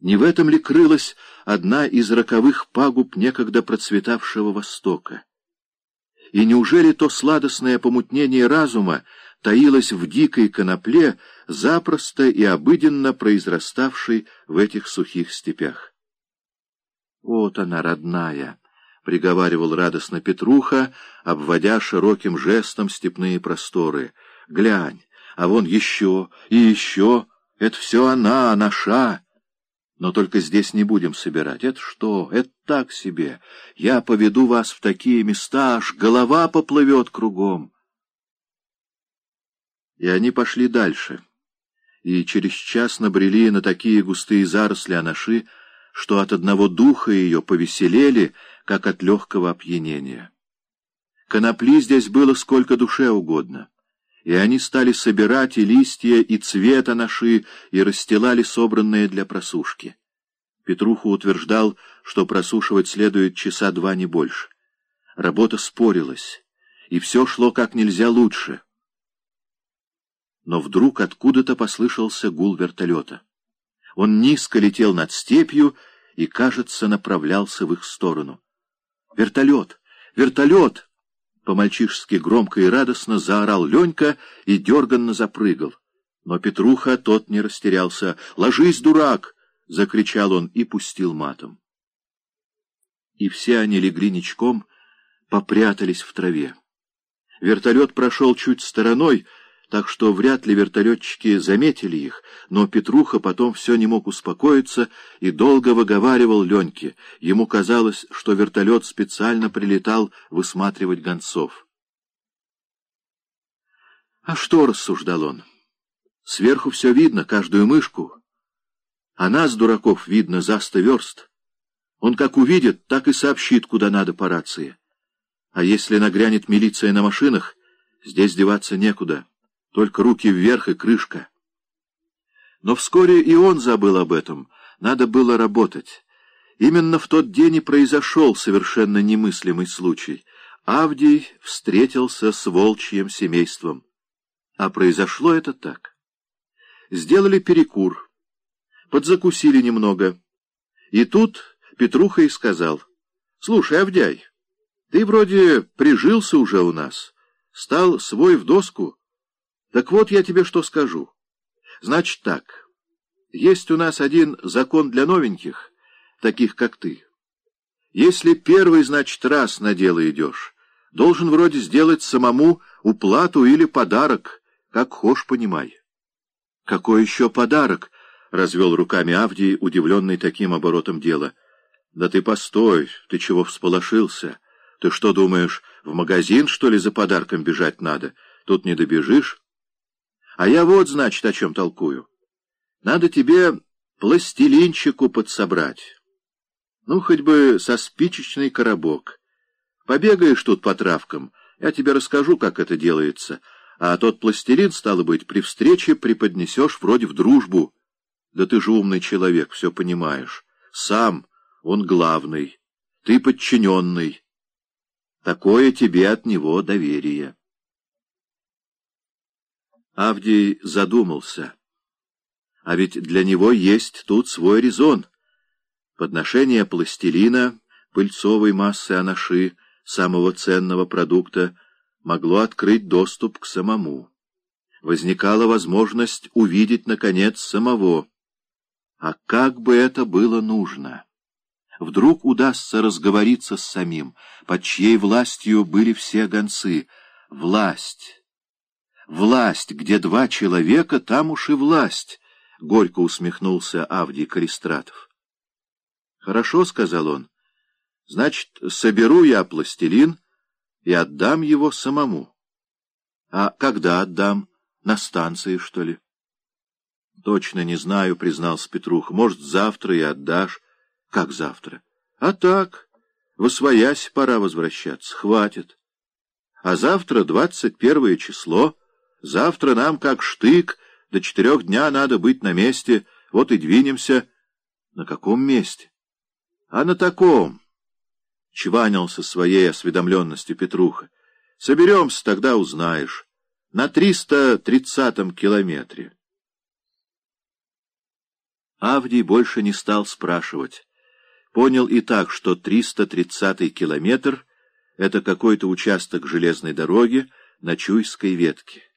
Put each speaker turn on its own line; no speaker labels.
Не в этом ли крылась одна из роковых пагуб некогда процветавшего Востока? И неужели то сладостное помутнение разума таилось в дикой конопле, запросто и обыденно произраставшей в этих сухих степях? «Вот она, родная!» — приговаривал радостно Петруха, обводя широким жестом степные просторы. «Глянь, а вон еще и еще! Это все она, наша!» Но только здесь не будем собирать. Это что? Это так себе. Я поведу вас в такие места, аж голова поплывет кругом. И они пошли дальше, и через час набрели на такие густые заросли анаши, что от одного духа ее повеселели, как от легкого опьянения. Конопли здесь было сколько душе угодно и они стали собирать и листья, и цвета наши, и расстилали собранные для просушки. Петруха утверждал, что просушивать следует часа два не больше. Работа спорилась, и все шло как нельзя лучше. Но вдруг откуда-то послышался гул вертолета. Он низко летел над степью и, кажется, направлялся в их сторону. «Вертолет! Вертолет!» По-мальчишески громко и радостно заорал Ленька и дерганно запрыгал. Но Петруха тот не растерялся. «Ложись, дурак!» — закричал он и пустил матом. И все они легли ничком, попрятались в траве. Вертолет прошел чуть стороной, так что вряд ли вертолетчики заметили их, но Петруха потом все не мог успокоиться и долго выговаривал Леньке. Ему казалось, что вертолет специально прилетал высматривать гонцов. «А что?» — рассуждал он. «Сверху все видно, каждую мышку. А нас, дураков, видно за сто верст. Он как увидит, так и сообщит, куда надо по рации. А если нагрянет милиция на машинах, здесь деваться некуда» только руки вверх и крышка. Но вскоре и он забыл об этом, надо было работать. Именно в тот день и произошел совершенно немыслимый случай. Авдий встретился с волчьим семейством. А произошло это так. Сделали перекур, подзакусили немного. И тут Петруха и сказал, «Слушай, Авдяй, ты вроде прижился уже у нас, стал свой в доску». Так вот я тебе что скажу. Значит так, есть у нас один закон для новеньких, таких как ты. Если первый, значит, раз на дело идешь, должен вроде сделать самому уплату или подарок, как хошь понимай. Какой еще подарок? — развел руками Авдий, удивленный таким оборотом дела. — Да ты постой, ты чего всполошился? Ты что думаешь, в магазин, что ли, за подарком бежать надо? Тут не добежишь. А я вот, значит, о чем толкую. Надо тебе пластилинчику подсобрать. Ну, хоть бы со спичечный коробок. Побегаешь тут по травкам, я тебе расскажу, как это делается. А тот пластилин, стало быть, при встрече преподнесешь вроде в дружбу. Да ты же умный человек, все понимаешь. Сам он главный, ты подчиненный. Такое тебе от него доверие. Авдий задумался. А ведь для него есть тут свой резон. Подношение пластилина, пыльцовой массы анаши, самого ценного продукта, могло открыть доступ к самому. Возникала возможность увидеть, наконец, самого. А как бы это было нужно? Вдруг удастся разговориться с самим, под чьей властью были все гонцы. Власть Власть, где два человека, там уж и власть, — горько усмехнулся Авдий Калистратов. — Хорошо, — сказал он, — значит, соберу я пластилин и отдам его самому. — А когда отдам? На станции, что ли? — Точно не знаю, — признался Петрух. — Может, завтра и отдашь. — Как завтра? — А так, восвоясь, пора возвращаться, хватит. А завтра двадцать первое число — Завтра нам, как штык, до четырех дня надо быть на месте, вот и двинемся. На каком месте? А на таком. Чванился своей осведомленностью Петруха. Соберемся, тогда узнаешь. На триста тридцатом километре. Авдий больше не стал спрашивать. Понял и так, что 330-й километр — это какой-то участок железной дороги на Чуйской ветке.